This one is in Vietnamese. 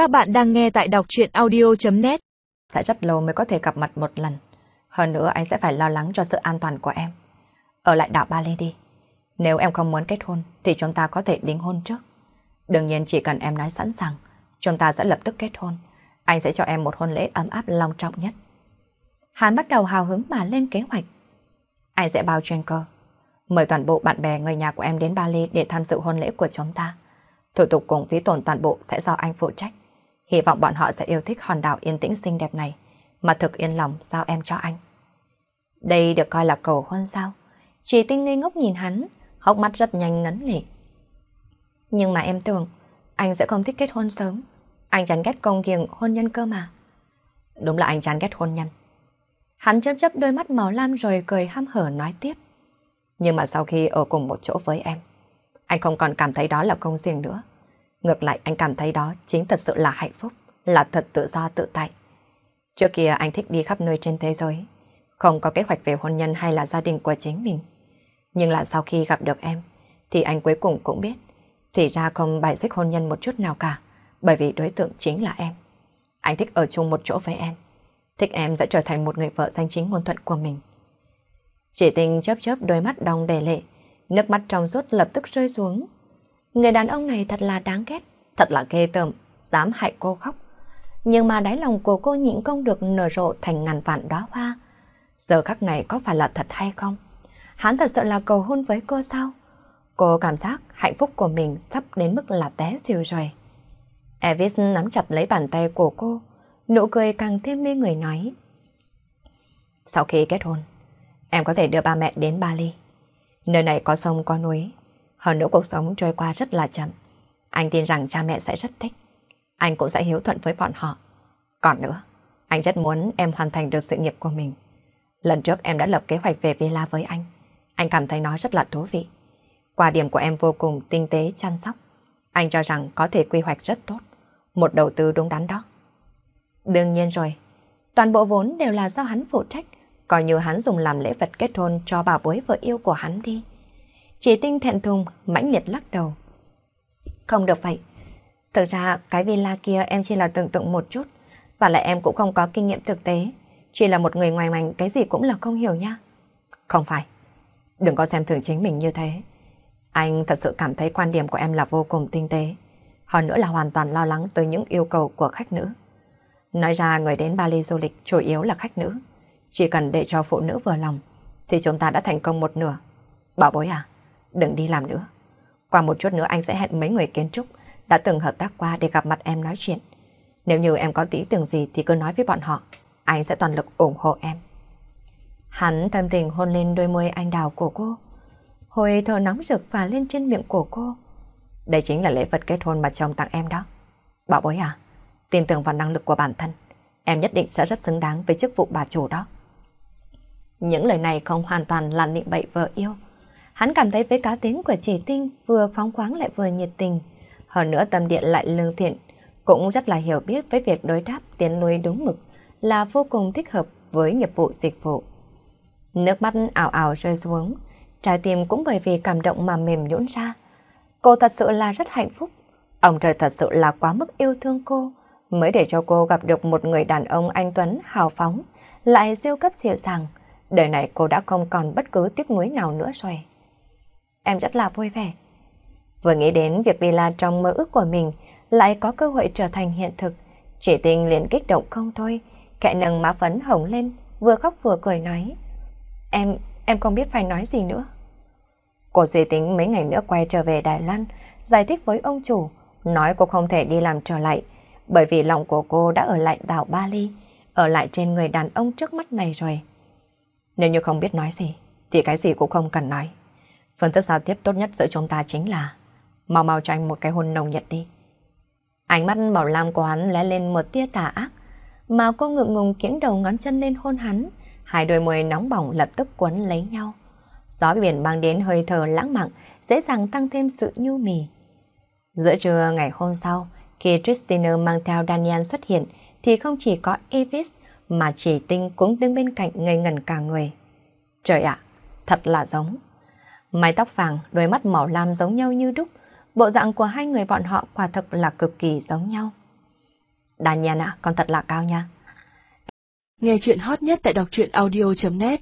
Các bạn đang nghe tại đọc chuyện audio.net Sẽ rất lâu mới có thể gặp mặt một lần. Hơn nữa anh sẽ phải lo lắng cho sự an toàn của em. Ở lại đảo Bali đi. Nếu em không muốn kết hôn thì chúng ta có thể đính hôn trước. Đương nhiên chỉ cần em nói sẵn sàng, chúng ta sẽ lập tức kết hôn. Anh sẽ cho em một hôn lễ ấm áp long trọng nhất. Hắn bắt đầu hào hứng mà lên kế hoạch. Anh sẽ bao chuyên cơ. Mời toàn bộ bạn bè người nhà của em đến Bali để tham dự hôn lễ của chúng ta. Thủ tục cùng phí tổn toàn bộ sẽ do anh phụ trách. Hy vọng bọn họ sẽ yêu thích hòn đảo yên tĩnh xinh đẹp này, mà thực yên lòng giao em cho anh. Đây được coi là cầu hôn sao? Chỉ tinh ngây ngốc nhìn hắn, hốc mắt rất nhanh ngấn lệ. Nhưng mà em tưởng, anh sẽ không thích kết hôn sớm. Anh chán ghét công kiềng hôn nhân cơ mà. Đúng là anh chán ghét hôn nhân. Hắn chớp chớp đôi mắt màu lam rồi cười ham hở nói tiếp. Nhưng mà sau khi ở cùng một chỗ với em, anh không còn cảm thấy đó là công riêng nữa. Ngược lại anh cảm thấy đó chính thật sự là hạnh phúc, là thật tự do tự tại. Trước kia anh thích đi khắp nơi trên thế giới, không có kế hoạch về hôn nhân hay là gia đình của chính mình. Nhưng là sau khi gặp được em, thì anh cuối cùng cũng biết, thì ra không bài xích hôn nhân một chút nào cả, bởi vì đối tượng chính là em. Anh thích ở chung một chỗ với em, thích em sẽ trở thành một người vợ danh chính ngôn thuận của mình. Chỉ tình chớp chớp đôi mắt đong đề lệ, nước mắt trong suốt lập tức rơi xuống. Người đàn ông này thật là đáng ghét, thật là ghê tởm, dám hại cô khóc. Nhưng mà đáy lòng của cô nhịn không được nở rộ thành ngàn vạn đóa hoa. Giờ khắc này có phải là thật hay không? Hắn thật sự là cầu hôn với cô sao? Cô cảm giác hạnh phúc của mình sắp đến mức là té xìu rồi. Elvis nắm chặt lấy bàn tay của cô, nụ cười càng thêm mê người nói. Sau khi kết hôn, em có thể đưa ba mẹ đến Bali. Nơi này có sông có núi, hơn nữa cuộc sống trôi qua rất là chậm. Anh tin rằng cha mẹ sẽ rất thích. Anh cũng sẽ hiếu thuận với bọn họ. Còn nữa, anh rất muốn em hoàn thành được sự nghiệp của mình. Lần trước em đã lập kế hoạch về villa với anh. Anh cảm thấy nó rất là thú vị. quà điểm của em vô cùng tinh tế chăm sóc. Anh cho rằng có thể quy hoạch rất tốt. Một đầu tư đúng đắn đó. Đương nhiên rồi. Toàn bộ vốn đều là do hắn phụ trách. Coi như hắn dùng làm lễ vật kết hôn cho bà bối vợ yêu của hắn đi. Chỉ tinh thẹn thùng, mãnh liệt lắc đầu. Không được vậy. Thực ra cái villa kia em chỉ là tưởng tượng một chút. Và lại em cũng không có kinh nghiệm thực tế. Chỉ là một người ngoài mảnh cái gì cũng là không hiểu nha. Không phải. Đừng có xem thường chính mình như thế. Anh thật sự cảm thấy quan điểm của em là vô cùng tinh tế. Hơn nữa là hoàn toàn lo lắng tới những yêu cầu của khách nữ. Nói ra người đến Bali du lịch chủ yếu là khách nữ. Chỉ cần để cho phụ nữ vừa lòng thì chúng ta đã thành công một nửa. Bảo bối à, đừng đi làm nữa. Qua một chút nữa anh sẽ hẹn mấy người kiến trúc đã từng hợp tác qua để gặp mặt em nói chuyện. Nếu như em có tí tưởng gì thì cứ nói với bọn họ. Anh sẽ toàn lực ủng hộ em. Hắn thâm tình hôn lên đôi môi anh đào của cô. Hồi thở nóng rực phả lên trên miệng của cô. Đây chính là lễ vật kết hôn mà chồng tặng em đó. Bảo bối à, tin tưởng vào năng lực của bản thân. Em nhất định sẽ rất xứng đáng với chức vụ bà chủ đó. Những lời này không hoàn toàn là nịnh bậy vợ yêu. Hắn cảm thấy với cá tính của chỉ tinh vừa phóng khoáng lại vừa nhiệt tình. Hơn nữa tâm điện lại lương thiện, cũng rất là hiểu biết với việc đối đáp tiến nuôi đúng mực là vô cùng thích hợp với nghiệp vụ dịch vụ. Nước mắt ảo ảo rơi xuống, trái tim cũng bởi vì cảm động mà mềm nhũn ra. Cô thật sự là rất hạnh phúc. Ông trời thật sự là quá mức yêu thương cô, mới để cho cô gặp được một người đàn ông anh Tuấn hào phóng, lại siêu cấp dịu dàng. Đời này cô đã không còn bất cứ tiếc nuối nào nữa rồi. Em rất là vui vẻ. Vừa nghĩ đến việc villa trong mơ ước của mình lại có cơ hội trở thành hiện thực, chỉ tình liền kích động không thôi, kẹ nâng má phấn hồng lên, vừa khóc vừa cười nói. Em, em không biết phải nói gì nữa. Cô suy tính mấy ngày nữa quay trở về Đài Loan, giải thích với ông chủ, nói cô không thể đi làm trở lại, bởi vì lòng của cô đã ở lại đảo Bali, ở lại trên người đàn ông trước mắt này rồi. Nếu như không biết nói gì, thì cái gì cũng không cần nói. Phương thức giao tiếp tốt nhất giữa chúng ta chính là mau mau cho anh một cái hôn nồng nhiệt đi. Ánh mắt màu lam của hắn lóe lên một tia tà ác, mà cô ngượng ngùng kiễng đầu ngón chân lên hôn hắn, hai đôi môi nóng bỏng lập tức quấn lấy nhau. Gió biển mang đến hơi thở lãng mạn, dễ dàng tăng thêm sự nhu mì. Giữa trưa ngày hôm sau, khi Tristina mang theo Daniel xuất hiện, thì không chỉ có Evis, mà chỉ tinh cũng đứng bên cạnh ngây ngẩn cả người. Trời ạ, thật là giống. Mái tóc vàng, đôi mắt màu lam giống nhau như đúc, bộ dạng của hai người bọn họ quả thực là cực kỳ giống nhau. Đàn nhà nạ, con thật là cao nha. Nghe chuyện hot nhất tại đọc truyện audio.net